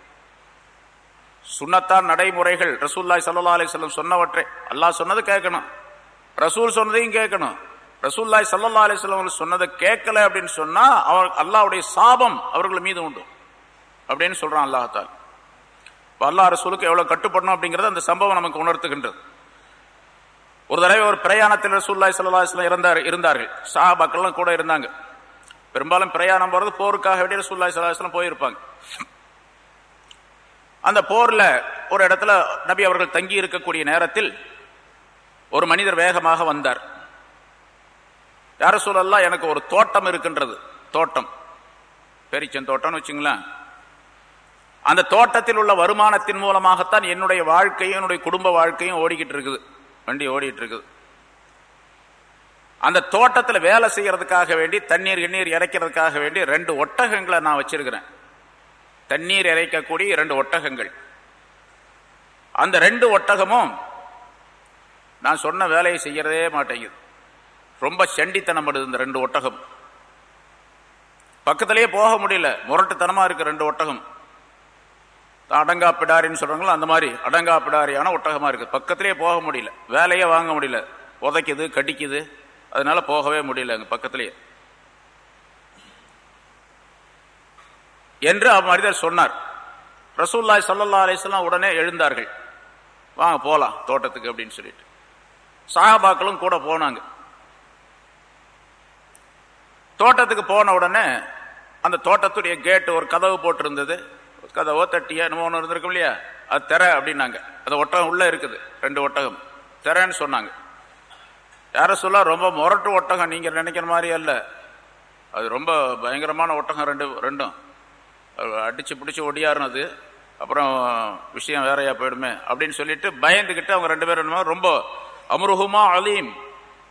சுண்ணத்தான் நடைமுறைகள் ரசூல்லாய் சல்லா அலிஸ்லம் சொன்னவற்றை அல்லாஹ் சொன்னது கேட்கணும். ரசூல் சொன்னதையும் கேட்கணும். ரசூல்லாய் சல்லா அலிஸ்லம் சொன்னதை கேட்கல அப்படின்னு சொன்னா அவர் அல்லாஹ்வுடைய சாபம் அவர்கள் மீது உண்டு. அப்படின்னு சொல்றான் அல்லாஹால். இப்ப அல்லாஹ் ரசூலுக்கு எவ்வளவு கட்டுப்படணும் அப்படிங்கறது அந்த சம்பவம் நமக்கு உணர்த்துகின்றது. ஒரு தடவை ஒரு பிரயாணத்தில் ரசூல்லாய் சல்லா அலிஸ்லாம் இருந்தார் இருந்தார்கள். சாபாக்கள்லாம் கூட இருந்தாங்க. பெரும்பாலும் பிரயாணம் போறது போருக்காக வேண்டிய ரசூல்லாய் சல்லா போயிருப்பாங்க. அந்த போர்ல ஒரு இடத்துல நபி அவர்கள் தங்கி இருக்கக்கூடிய நேரத்தில் ஒரு மனிதர் வேகமாக வந்தார். யார சூழல்லாம் எனக்கு ஒரு தோட்டம் இருக்கின்றது. தோட்டம். பெரிச்சன் தோட்டம்னு வச்சுங்களேன். அந்த தோட்டத்தில் உள்ள வருமானத்தின் மூலமாகத்தான் என்னுடைய வாழ்க்கையும் என்னுடைய குடும்ப வாழ்க்கையும் ஓடிக்கிட்டு இருக்குது. வண்டி ஓடிட்டு இருக்குது. அந்த தோட்டத்தில் வேலை செய்யறதுக்காக வேண்டி தண்ணீர் எண்ணீர் இறைக்கிறதுக்காக வேண்டி ரெண்டு ஒட்டகங்களை நான் வச்சிருக்கிறேன். தண்ணீர் இறைக்கக்கூடிய இரண்டு ஒட்டகங்கள். அந்த ரெண்டு ஒட்டகமும் நான் சொன்ன வேலையை செய்யறதே மாட்டேங்குது. ரொம்ப சண்டித்தனம் படுது இந்த ரெண்டு ஒட்டகம். பக்கத்திலேயே போக முடியல. முரட்டுத்தனமா இருக்கு ரெண்டு ஒட்டகம். அடங்கா சொல்கிறாங்களோ அந்த மாதிரி. அடங்கா ஒட்டகமாக இருக்குது பக்கத்திலே போக முடியல. வேலையே வாங்க முடியல. உதைக்குது கடிக்குது. அதனால் போகவே முடியல அங்கே பக்கத்திலேயே என்று அம்மனிதர் சொன்னார். ரசூல்லாய் சல்லா அலிஸ்லாம் உடனே எழுந்தார்கள். வாங்க போகலாம் தோட்டத்துக்கு அப்படின்னு சொல்லிட்டு. சாகபாக்களும் கூட போனாங்க. தோட்டத்துக்கு போன உடனே அந்த தோட்டத்துடைய கேட்டு ஒரு கதவு போட்டிருந்தது. கதவோ தட்டியா என்னமோ ஒன்று இருந்திருக்கும் இல்லையா? அது திற அப்படின்னாங்க. அது ஒட்டகம் உள்ளே இருக்குது ரெண்டு ஒட்டகம். திறன்னு சொன்னாங்க. யார சொல்ல ரொம்ப முரட்டு ஒட்டகம் நீங்கள் நினைக்கிற மாதிரி அல்ல. அது ரொம்ப பயங்கரமான ஒட்டகம் ரெண்டு ரெண்டும். அடித்து பிடிச்சி ஒடியாருனது. அப்புறம் விஷயம் வேறையா போயிடுமே அப்படின்னு சொல்லிட்டு பயந்துக்கிட்டு அவங்க ரெண்டு பேரும் ரொம்ப அமுருகுமா அலீம்.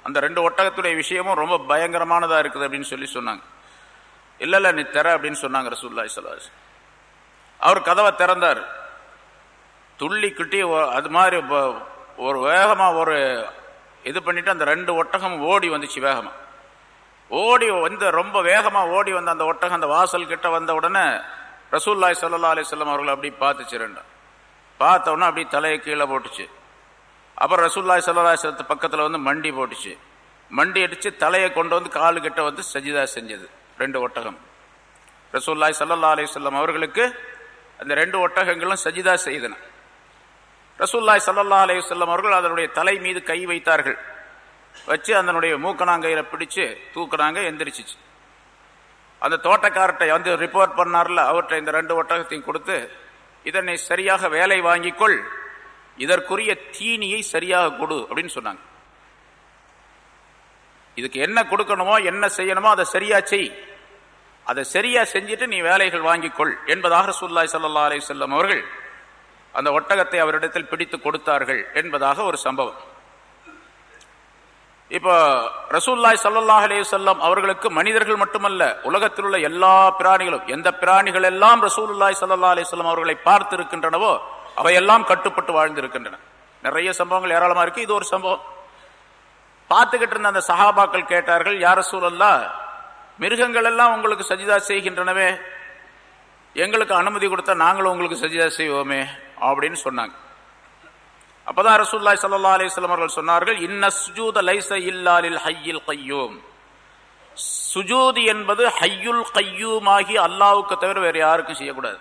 அந்த ரெண்டு ஒட்டகத்துடைய விஷயமும் ரொம்ப பயங்கரமானதாக இருக்குது அப்படின்னு சொல்லி சொன்னாங்க. இல்லை இல்லை நீ தர அப்படின்னு சொன்னாங்க ரசூல்லாய் சலாஸ் அவர் கதவை திறந்தார். துள்ளி கிட்டி அது மாதிரி ஒரு வேகமாக ஒரு இது பண்ணிட்டு அந்த ரெண்டு ஒட்டகம் ஓடி வந்துச்சு வேகமாக ஓடி வந்து ரொம்ப வேகமாக ஓடி வந்த அந்த ஒட்டகம் அந்த வாசல் கிட்ட வந்த உடனே ரசூல்லாய் சல்லா அலிஸ்லாம் அவர்கள் அப்படி பார்த்துச்சு ரெண்டும். பார்த்த அப்படி தலையை கீழே போட்டுச்சு. அப்புறம் ரசூல்லாய் சல்லாஹத்து பக்கத்தில் வந்து மண்டி போட்டுச்சு. மண்டி அடித்து தலையை கொண்டு வந்து காலு கிட்ட வந்து சஜிதா செஞ்சது ரெண்டு ஒட்டகம். ரசூல்லாய் சல்லா அலிஸ்லாம் அவர்களுக்கு அந்த ரெண்டு ஒட்டகங்களும் சஜிதா செய்தன. ரசூல்லாய் சல்லா அலிஸ்லாம் அவர்கள் அதனுடைய தலை மீது கை வைத்தார்கள். வச்சு அதனுடைய மூக்கணாங்கயில பிடிச்சு தூக்குனாங்க எந்திரிச்சிச்சு. அந்த தோட்டக்காரர்கிட்ட வந்து ரிப்போர்ட் பண்ணார்ல அவற்றை இந்த ரெண்டு ஒட்டகத்தையும் கொடுத்து இதனை சரியாக வேலை வாங்கிக்கொள். இதற்குரிய தீனியை சரியாக கொடு அப்படின்னு சொன்னாங்க. இதுக்கு என்ன கொடுக்கணுமோ என்ன செய்யணுமோ அதை சரியா செய். அதை சரியா செஞ்சுட்டு நீ வேலைகள் வாங்கிக்கொள் என்பதாக ரசூல்லாய் சல்லா அலி செல்லம் அவர்கள் அந்த ஒட்டகத்தை அவரிடத்தில் பிடித்து கொடுத்தார்கள் என்பதாக ஒரு சம்பவம். இப்போ ரசூல்லாய் சல்லாஹ் அலே சொல்லம் அவர்களுக்கு மனிதர்கள் மட்டுமல்ல உலகத்தில் உள்ள எல்லா பிராணிகளும் எந்த பிராணிகள் எல்லாம் ரசூல்லாய் சல்லா அலிஸ்லாம் அவர்களை பார்த்து இருக்கின்றனவோ அவையெல்லாம் கட்டுப்பட்டு வாழ்ந்திருக்கின்றன. நிறைய சம்பவங்கள் ஏராளமா இருக்கு. இது ஒரு சம்பவம். பார்த்துக்கிட்டு இருந்த அந்த சஹாபாக்கள் கேட்டார்கள் யார் சூழல்லா மிருகங்கள் எல்லாம் உங்களுக்கு சஜிதா செய்கின்றனவே. எங்களுக்கு அனுமதி கொடுத்தா நாங்களும் உங்களுக்கு சஜிதா செய்வோமே அப்படின்னு சொன்னாங்க. அப்பதான் ரசூல்லாய் சல்லா அலிஸ்லாம் அவர்கள் சொன்னார்கள் இன்ன சுஜூத லைச இல்லாலில் ஹையில் கையூம். சுஜூதி என்பது ஹையுல் கையூமாகி அல்லாவுக்கு தவிர வேறு யாருக்கும் செய்யக்கூடாது.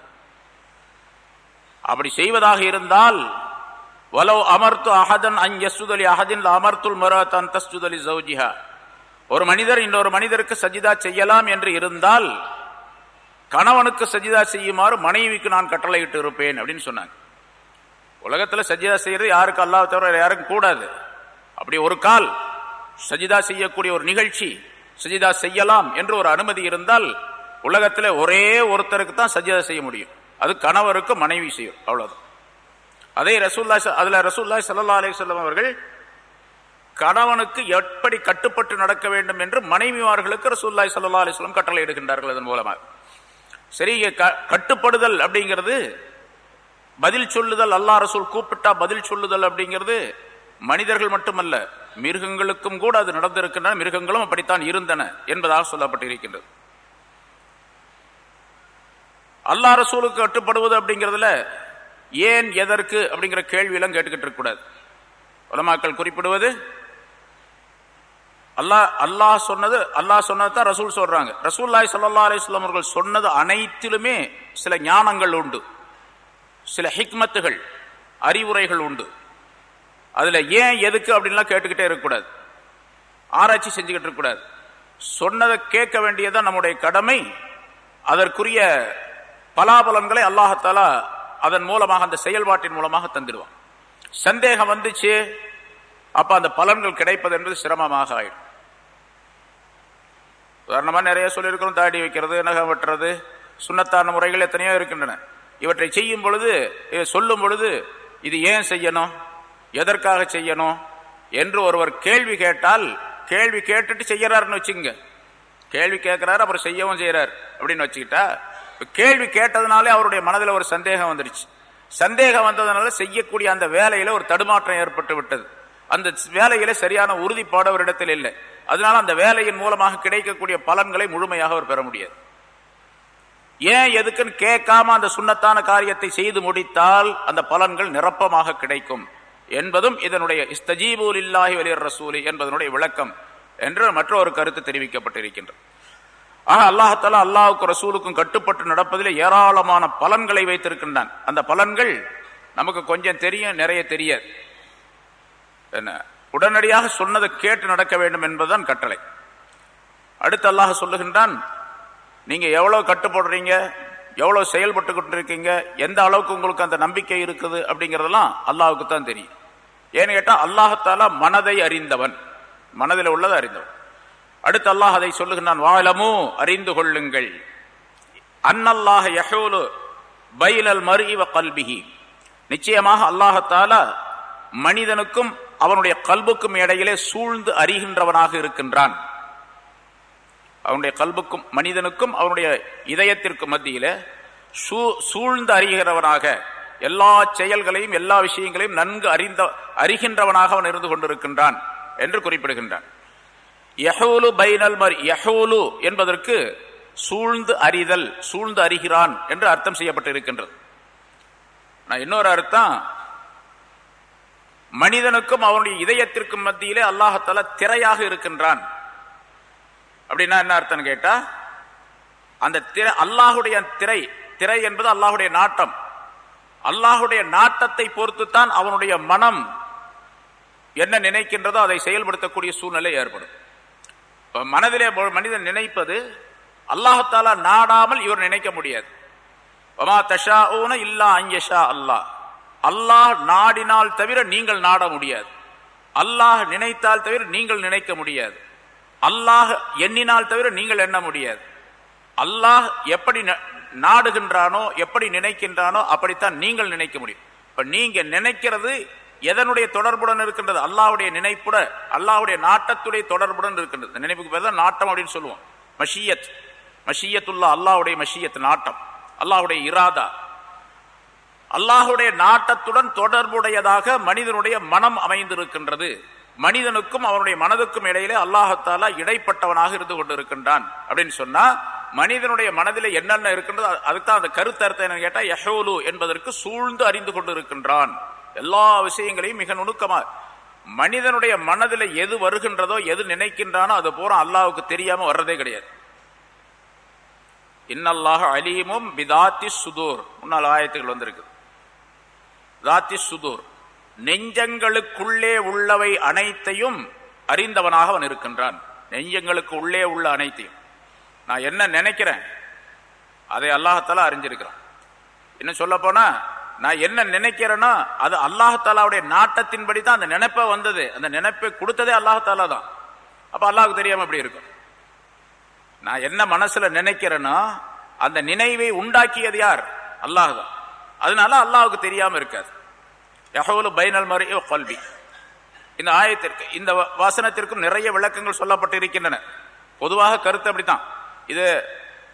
அப்படி செய்வதாக இருந்தால் வலோ அமர்த்து அஹதன் அன் யசுதலி அஹதின் அமர்த்துல் மரத்தன் தஸ்துதலி சௌஜிஹா ஒரு மனிதர் இன்னொரு மனிதருக்கு சஜிதா செய்யலாம் என்று இருந்தால் கணவனுக்கு சஜிதா செய்யுமாறு மனைவிக்கு நான் கட்டளையிட்டு இருப்பேன் அப்படின்னு சொன்னாங்க. உலகத்தில் சஜிதா செய்யறது யாருக்கு அல்லாஹ் தவிர யாருக்கும் கூடாது. அப்படி ஒரு கால் சஜிதா செய்யக்கூடிய ஒரு நிகழ்ச்சி சஜிதா செய்யலாம் என்று ஒரு அனுமதி இருந்தால் உலகத்தில் ஒரே ஒருத்தருக்கு தான் சஜிதா செய்ய முடியும். அது கணவருக்கு மனைவி செய்யும் அவ்வளோதான் அதே ரசூல்லா அதில் ரசூல்லாய் சல்லா அலிசல்லம் அவர்கள் கணவனுக்கு எப்படி கட்டுப்பட்டு நடக்க வேண்டும் என்று மனைவிமார்களுக்கு ரசூல்லாய் சல்லா அலிஸ்லம் கட்டளை எடுக்கின்றார்கள் அதன் மூலமாக சரி கட்டுப்படுதல் அப்படிங்கிறது பதில் சொல்லுதல் அல்லா ரசூல் கூப்பிட்டா பதில் சொல்லுதல் அப்படிங்கிறது மனிதர்கள் மட்டுமல்ல மிருகங்களுக்கும் கூட அது நடந்திருக்கின்றன மிருகங்களும் அப்படித்தான் இருந்தன என்பதாக சொல்லப்பட்டிருக்கின்றது. அல்லா ரசூலுக்கு கட்டுப்படுவது அப்படிங்கிறதுல ஏன் எதற்கு அப்படிங்கிற கேள்வியெல்லாம் கேட்டுக்கிட்டு இருக்கக்கூடாது. உலமாக்கள் குறிப்பிடுவது அல்லாஹ் அல்லாஹ் சொன்னது அல்லாஹ் சொன்னது தான் ரசூல் சொல்றாங்க. ரசூல்லாய் சல்லா அலிஸ்லாம் அவர்கள் சொன்னது அனைத்திலுமே சில ஞானங்கள் உண்டு. சில ஹிக்மத்துகள் அறிவுரைகள் உண்டு. அதில் ஏன் எதுக்கு அப்படின்லாம் கேட்டுக்கிட்டே இருக்கக்கூடாது. ஆராய்ச்சி செஞ்சுக்கிட்டு இருக்கக்கூடாது. சொன்னதை கேட்க வேண்டியதான் நம்முடைய கடமை. அதற்குரிய பலாபலன்களை அல்லாஹத்தாலா அதன் மூலமாக அந்த செயல்பாட்டின் மூலமாக தந்துடுவான் சந்தேகம் வந்துச்சு அப்போ அந்த பலன்கள் கிடைப்பது என்பது சிரமமாக ஆயிடும். உதாரணமாக நிறைய சொல்லியிருக்கிறோம் தாடி வைக்கிறது நகம் வெட்டுறது சுண்ணத்தான முறைகள் எத்தனையோ இருக்கின்றன. இவற்றை செய்யும் பொழுது சொல்லும் பொழுது இது ஏன் செய்யணும்? எதற்காக செய்யணும்? என்று ஒருவர் கேள்வி கேட்டால் கேள்வி கேட்டுட்டு செய்யறாருன்னு வச்சுங்க கேள்வி கேட்கிறாரு அப்புறம் செய்யவும் செய்யறாரு. அப்படின்னு வச்சுக்கிட்டா கேள்வி கேட்டதுனாலே அவருடைய மனதில் ஒரு சந்தேகம் வந்துடுச்சு. சந்தேகம் வந்ததுனால செய்யக்கூடிய அந்த வேலையில ஒரு தடுமாற்றம் ஏற்பட்டு விட்டது. அந்த வேலையில சரியான உறுதிப்பாடு அவரிடத்தில் இல்லை. அதனால அந்த வேலையின் மூலமாக கிடைக்கக்கூடிய பலன்களை முழுமையாக அவர் பெற முடியாது. ஏன் எதுக்குன்னு கேட்காம அந்த சுண்ணத்தான காரியத்தை செய்து முடித்தால் அந்த பலன்கள் நிரப்பமாக கிடைக்கும் என்பதும் இதனுடைய இஸ்தஜீபூல் இல்லாஹி வலியர் ரசூலி என்பதனுடைய விளக்கம் என்று மற்றொரு கருத்து தெரிவிக்கப்பட்டிருக்கின்றது. ஆக அல்லாஹால அல்லாஹுக்கு ரசூலுக்கும் கட்டுப்பட்டு நடப்பதில் ஏராளமான பலன்களை வைத்திருக்கின்றான். அந்த பலன்கள் நமக்கு கொஞ்சம் தெரியும் நிறைய தெரியாது. என்ன? உடனடியாக சொன்னதை கேட்டு நடக்க வேண்டும் என்பதுதான் கட்டளை. அடுத்து அல்லாஹ் சொல்லுகின்றான் நீங்க எவ்வளவு கட்டுப்படுறீங்க? எவ்வளவு செயல்பட்டு கொண்டிருக்கீங்க எந்த அளவுக்கு உங்களுக்கு அந்த நம்பிக்கை இருக்குது? அப்படிங்கிறதெல்லாம் அல்லாஹுக்கு தான் தெரியும். ஏன்னு கேட்டால் அல்லாஹத்தாலா மனதை அறிந்தவன். மனதில் உள்ளதை அறிந்தவன். அடுத்து அல்லாஹ் அதை சொல்லுகின்றான் வாழமோ அறிந்து கொள்ளுங்கள். அன்னல்லாஹ யஹூலு பைலல் மருகிவ கல்விகி நிச்சயமாக அல்லாஹத்தாலா மனிதனுக்கும் அவனுடைய கல்புக்கும் இடையிலே சூழ்ந்து அறிகின்றவனாக இருக்கின்றான். அவனுடைய கல்புக்கும் மனிதனுக்கும் அவனுடைய இதயத்திற்கும் மத்தியிலே சூழ்ந்து அறிகிறவனாக எல்லா செயல்களையும் எல்லா விஷயங்களையும் நன்கு அறிந்த அறிகின்றவனாக அவன் இருந்து கொண்டிருக்கின்றான் என்று குறிப்பிடுகின்றான். யஹூலு பைனல் மர் யஹூலு என்பதற்கு சூழ்ந்து அறிதல் சூழ்ந்து அறிகிறான் என்று அர்த்தம் செய்யப்பட்டு இருக்கின்றது நான் இன்னொரு அர்த்தம் மனிதனுக்கும் அவனுடைய இதயத்திற்கும் மத்தியிலே அல்லாஹத்தால திரையாக இருக்கின்றான். அப்படின்னா என்ன அர்த்தம் கேட்டா அந்த திரை அல்லாஹுடைய திரை திரை என்பது அல்லாஹுடைய நாட்டம். அல்லாஹுடைய நாட்டத்தை பொறுத்துத்தான் அவனுடைய மனம் என்ன நினைக்கின்றதோ அதை செயல்படுத்தக்கூடிய சூழ்நிலை ஏற்படும். மனதிலே மனிதன் நினைப்பது அல்லாஹாலா நாடாமல் இவர் நினைக்க முடியாது. இல்லா அஞ்சஷா அல்லாஹ். அல்லாஹ் நாடினால் தவிர நீங்கள் நாட முடியாது. அல்லாஹ் நினைத்தால் தவிர நீங்கள் நினைக்க முடியாது. அல்லாஹ் எண்ணினால் தவிர நீங்கள் எண்ண முடியாது. அல்லாஹ் எப்படி நாடுகின்றானோ எப்படி நினைக்கின்றானோ அப்படித்தான் நீங்கள் நினைக்க முடியும். இப்ப நீங்க நினைக்கிறது எதனுடைய தொடர்புடன் இருக்கின்றது? அல்லாவுடைய நினைப்புட அல்லாவுடைய நாட்டத்துடைய தொடர்புடன் இருக்கின்றது. நினைப்புக்கு பேர் தான் நாட்டம் அப்படின்னு சொல்லுவோம். மஷியத். மஷியத்துல்லா அல்லாவுடைய மஷியத் நாட்டம். அல்லாஹுடைய இராதா. அல்லாஹுடைய நாட்டத்துடன் தொடர்புடையதாக மனிதனுடைய மனம் அமைந்திருக்கின்றது. மனிதனுக்கும் அவனுடைய மனதுக்கும் இடையிலே அல்லாஹத்தாலா இடைப்பட்டவனாக இருந்து கொண்டிருக்கின்றான் அப்படின்னு சொன்னா மனிதனுடைய மனதில் என்னென்ன இருக்கின்றது அதுதான் அந்த கருத்தர்த்தம் என்ன கேட்டா யஹோலு என்பதற்கு சூழ்ந்து அறிந்து கொண்டிருக்கின்றான். எல்லா விஷயங்களையும் மிக நுணுக்கமா மனிதனுடைய மனதில் எது வருகின்றதோ எது நினைக்கின்றானோ அது பூரா அல்லாவுக்கு தெரியாம வர்றதே கிடையாது. இன்னல்லாக அலீமும் பிதாத்தி சுதூர். முன்னால் ஆயத்துகள் வந்திருக்கு. தாத்தி சுதூர். நெஞ்சங்களுக்குள்ளே உள்ளவை அனைத்தையும் அறிந்தவனாக அவன் இருக்கின்றான். நெஞ்சங்களுக்கு உள்ளே உள்ள அனைத்தையும். நான் என்ன நினைக்கிறேன்? அதை அல்லாஹத்தாலா அறிஞ்சிருக்கிறான். என்ன சொல்ல போனா நான் என்ன நினைக்கிறேன்னா அது அல்லாஹாலாவுடைய நாட்டத்தின்படி தான் அந்த நினைப்பை வந்தது. அந்த நினைப்பை கொடுத்ததே அல்லாஹாலா தான். அப்ப அல்லாஹுக்கு தெரியாம எப்படி இருக்கும். நான் என்ன மனசுல நினைக்கிறேன்னா அந்த நினைவை உண்டாக்கியது யார்? அல்லாஹ் தான் அதனால அல்லாஹுக்கு தெரியாம இருக்காது. யஹோலு பைனல் மறையோ கல்வி இந்த ஆயத்திற்கு இந்த வாசனத்திற்கும் நிறைய விளக்கங்கள் சொல்லப்பட்டு இருக்கின்றன பொதுவாக கருத்து அப்படித்தான். இது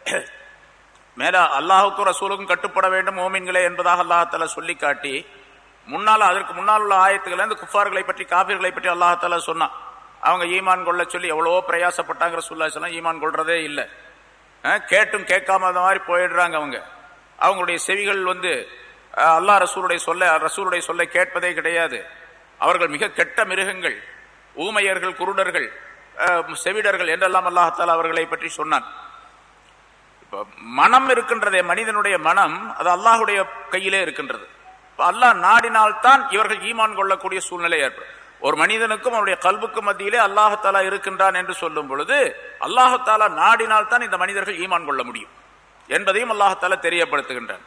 *clears throat* மேல அல்லாஹுக்கும் ரசூலுக்கும் கட்டுப்பட வேண்டும் ஓமின்களே என்பதாக அல்லாஹால சொல்லி காட்டி முன்னால் அதற்கு முன்னால் உள்ள ஆயத்துக்கள் இருந்து குஃபார்களை பற்றி காபிர்களை பற்றி அல்லாஹால சொன்னான். அவங்க ஈமான் கொள்ள சொல்லி எவ்வளவோ பிரயாசப்பட்டாங்கிற சொல்லா ஈமான் கொள்றதே இல்லை. கேட்டும் கேட்காம அந்த மாதிரி போயிடுறாங்க அவங்க. அவங்களுடைய செவிகள் வந்து அல்லா அல்லாஹ் ரசூலுடைய சொல்ல ரசூலுடைய சொல்லை கேட்பதே கிடையாது. அவர்கள் மிக கெட்ட மிருகங்கள் ஊமையர்கள் குருடர்கள் அஹ், செவிடர்கள் என்றெல்லாம் அல்லாஹால அவர்களை பற்றி சொன்னான். இப்போ மனம் இருக்கின்றதே மனிதனுடைய மனம் அது அல்லாஹுடைய கையிலே இருக்கின்றது. இப்ப அல்லாஹ் நாடினால்தான் இவர்கள் ஈமான் கொள்ளக்கூடிய சூழ்நிலை ஏற்படும். ஒரு மனிதனுக்கும் அவனுடைய கல்புக்கும் மத்தியிலே அல்லாஹாலா இருக்கின்றான் என்று சொல்லும் பொழுது அல்லாஹாலா நாடினால்தான் இந்த மனிதர்கள் ஈமான் கொள்ள முடியும். என்பதையும் அல்லாஹால தெரியப்படுத்துகின்றான்.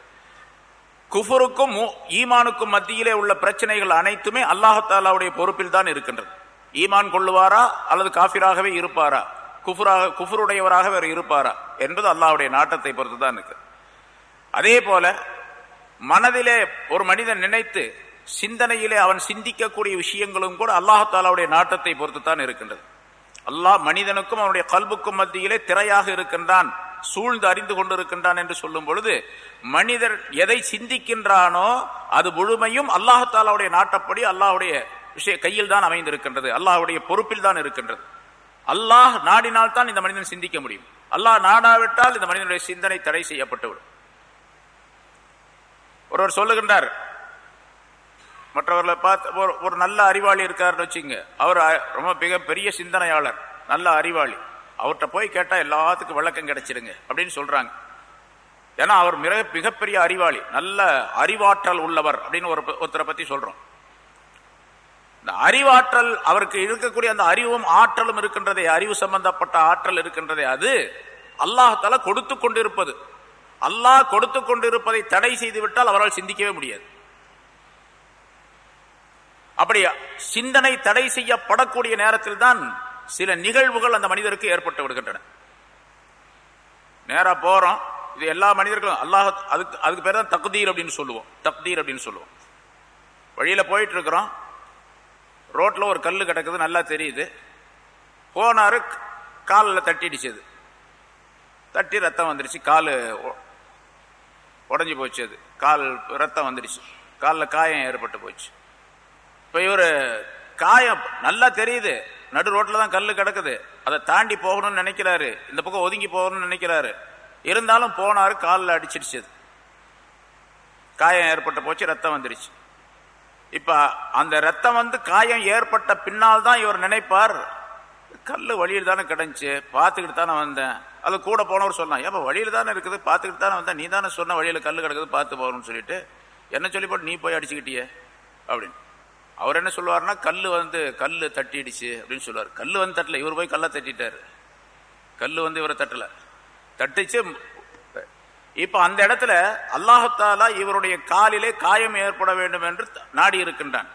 குஃபருக்கும் ஈமானுக்கும் மத்தியிலே உள்ள பிரச்சனைகள் அனைத்துமே அல்லாஹாலாவுடைய பொறுப்பில் தான் இருக்கின்றது. ஈமான் கொள்ளுவாரா அல்லது காஃபிராகவே இருப்பாரா? குஃபுராக குஃபுருடையவராக வேறு இருப்பாரா? என்பது அல்லாஹ்வுடைய நாட்டத்தை பொறுத்து தான் இருக்கு. அதே போல மனதிலே ஒரு மனிதன் நினைத்து சிந்தனையிலே அவன் சிந்திக்கக்கூடிய விஷயங்களும் கூட அல்லாஹாலாவுடைய நாட்டத்தை பொறுத்து தான் இருக்கின்றது. அல்லாஹ் மனிதனுக்கும் அவனுடைய கல்புக்கும் மத்தியிலே திரையாக இருக்கின்றான். சூழ்ந்து அறிந்து கொண்டிருக்கின்றான் என்று சொல்லும் பொழுது மனிதர் எதை சிந்திக்கின்றானோ அது முழுமையும் அல்லாஹாலாவுடைய நாட்டப்படி அல்லாஹுடைய விஷய கையில் தான் அமைந்திருக்கின்றது. அல்லாஹுடைய பொறுப்பில் தான் இருக்கின்றது. அல்லாஹ் நாடினால் தான் இந்த மனிதன் சிந்திக்க முடியும். அல்லாஹ் நாடாவிட்டால் இந்த மனிதனுடைய சிந்தனை தடை செய்யப்பட்டுவிடும். ஒருவர் சொல்லுகின்றார் மற்றவர்களை பார்த்து ஒரு ஒரு நல்ல அறிவாளி இருக்காருன்னு வச்சுங்க அவர் ரொம்ப மிக பெரிய சிந்தனையாளர் நல்ல அறிவாளி. அவர்கிட்ட போய் கேட்டா எல்லாத்துக்கும் விளக்கம் கிடைச்சிடுங்க அப்படின்னு சொல்றாங்க. ஏன்னா அவர் மிக மிகப்பெரிய அறிவாளி. நல்ல அறிவாற்றல் உள்ளவர் அப்படின்னு ஒரு ஒருத்தரை பத்தி சொல்றோம். இந்த அறிவாற்றல் அவருக்கு இருக்கக்கூடிய அந்த அறிவும் ஆற்றலும் இருக்கின்றதே அறிவு சம்பந்தப்பட்ட ஆற்றல் இருக்கின்றதே அது அல்லாஹால கொடுத்து கொண்டிருப்பது. அல்லாஹ் கொடுத்து கொண்டிருப்பதை தடை செய்து விட்டால் அவரால் சிந்திக்கவே முடியாது. அப்படி சிந்தனை தடை செய்யப்படக்கூடிய நேரத்தில் தான் சில நிகழ்வுகள் அந்த மனிதருக்கு ஏற்பட்டு விடுகின்றன. நேரா போறோம். இது எல்லா மனிதர்களும் அல்லாஹ் அதுக்கு அதுக்கு பேர் தான் தக்தீர் அப்படின்னு சொல்லுவோம். தக்தீர் அப்படின்னு சொல்லுவோம். வழியில போயிட்டு இருக்கிறோம் ரோட்ல ஒரு கல்லு கிடக்குது நல்லா தெரியுது. போனாரு காலில் தட்டிடுச்சது தட்டி ரத்தம் வந்துருச்சு கால் உடஞ்சி போச்சு அது. கால் ரத்தம் வந்துடுச்சு காலில் காயம் ஏற்பட்டு போச்சு. இப்போ இவர் காயம் நல்லா தெரியுது. நடு ரோட்டில் தான் கல் கிடக்குது. அதை தாண்டி போகணும்னு நினைக்கிறாரு. இந்த பக்கம் ஒதுங்கி போகணும்னு நினைக்கிறாரு. இருந்தாலும் போனார் காலில் அடிச்சிருச்சு அது. காயம் ஏற்பட்டு போச்சு ரத்தம் வந்துடுச்சு இப்போ அந்த ரத்தம் வந்து காயம் ஏற்பட்ட பின்னால் தான் இவர் நினைப்பார். கல் வழியில் தானே கிடந்துச்சு. பார்த்துக்கிட்டு தானே வந்தேன். அது கூட போனவர் சொன்னான் ஏப்பா வழியில் தானே இருக்குது. பார்த்துக்கிட்டு தானே வந்தேன். நீ தானே சொன்ன வழியில் கல் கிடக்குது பார்த்து போகணும்னு சொல்லிட்டு என்ன சொல்லி போட்டு நீ போய் அடிச்சுக்கிட்டியே? அப்படின்னு. அவர் என்ன சொல்லுவார்னா கல் வந்து கல் தட்டிடுச்சு அப்படின்னு சொல்லுவார். கல் வந்து தட்டல இவர் போய் கல்லை தட்டிட்டார். கல் வந்து இவரை தட்டல. தட்டிச்சு இப்போ அந்த இடத்துல அல்லாஹத்தாலா இவருடைய காலிலே காயம் ஏற்பட வேண்டும் என்று நாடி இருக்கின்றான்.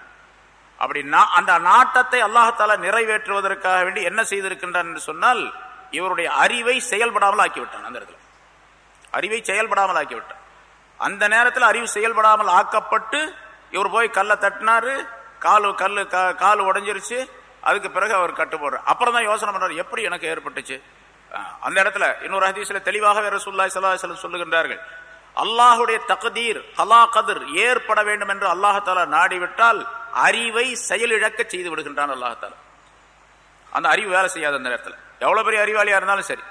அப்படி அந்த நாட்டத்தை அல்லாஹத்தாலா நிறைவேற்றுவதற்காக வேண்டி என்ன செய்திருக்கின்றான் என்று சொன்னால் இவருடைய அறிவை செயல்படாமல் ஆக்கிவிட்டான் அந்த இடத்துல. அறிவை செயல்படாமல் ஆக்கிவிட்டான். அந்த நேரத்தில் அறிவு செயல்படாமல் ஆக்கப்பட்டு இவர் போய் கல்லை தட்டினாரு காலு கல் கால் உடஞ்சிருச்சு. அதுக்கு பிறகு அவர் கட்டு போடுறார் அப்புறம் தான் யோசனை பண்றாரு எப்படி எனக்கு ஏற்பட்டுச்சு? அந்த இடத்துல இன்னொரு ஹதீஸ்ல தெளிவாக வேற சொல்லாய் சில சொல்லுகின்றார்கள். அல்லாஹுடைய தகுதீர் கலா கதிர் ஏற்பட வேண்டும் என்று அல்லாஹால நாடிவிட்டால் அறிவை செயலிழக்க செய்து விடுகின்றான் அல்லாஹால அந்த அறிவு வேலை செய்யாது அந்த நேரத்தில். எவ்வளவு பெரிய அறிவாளியா இருந்தாலும் சரி.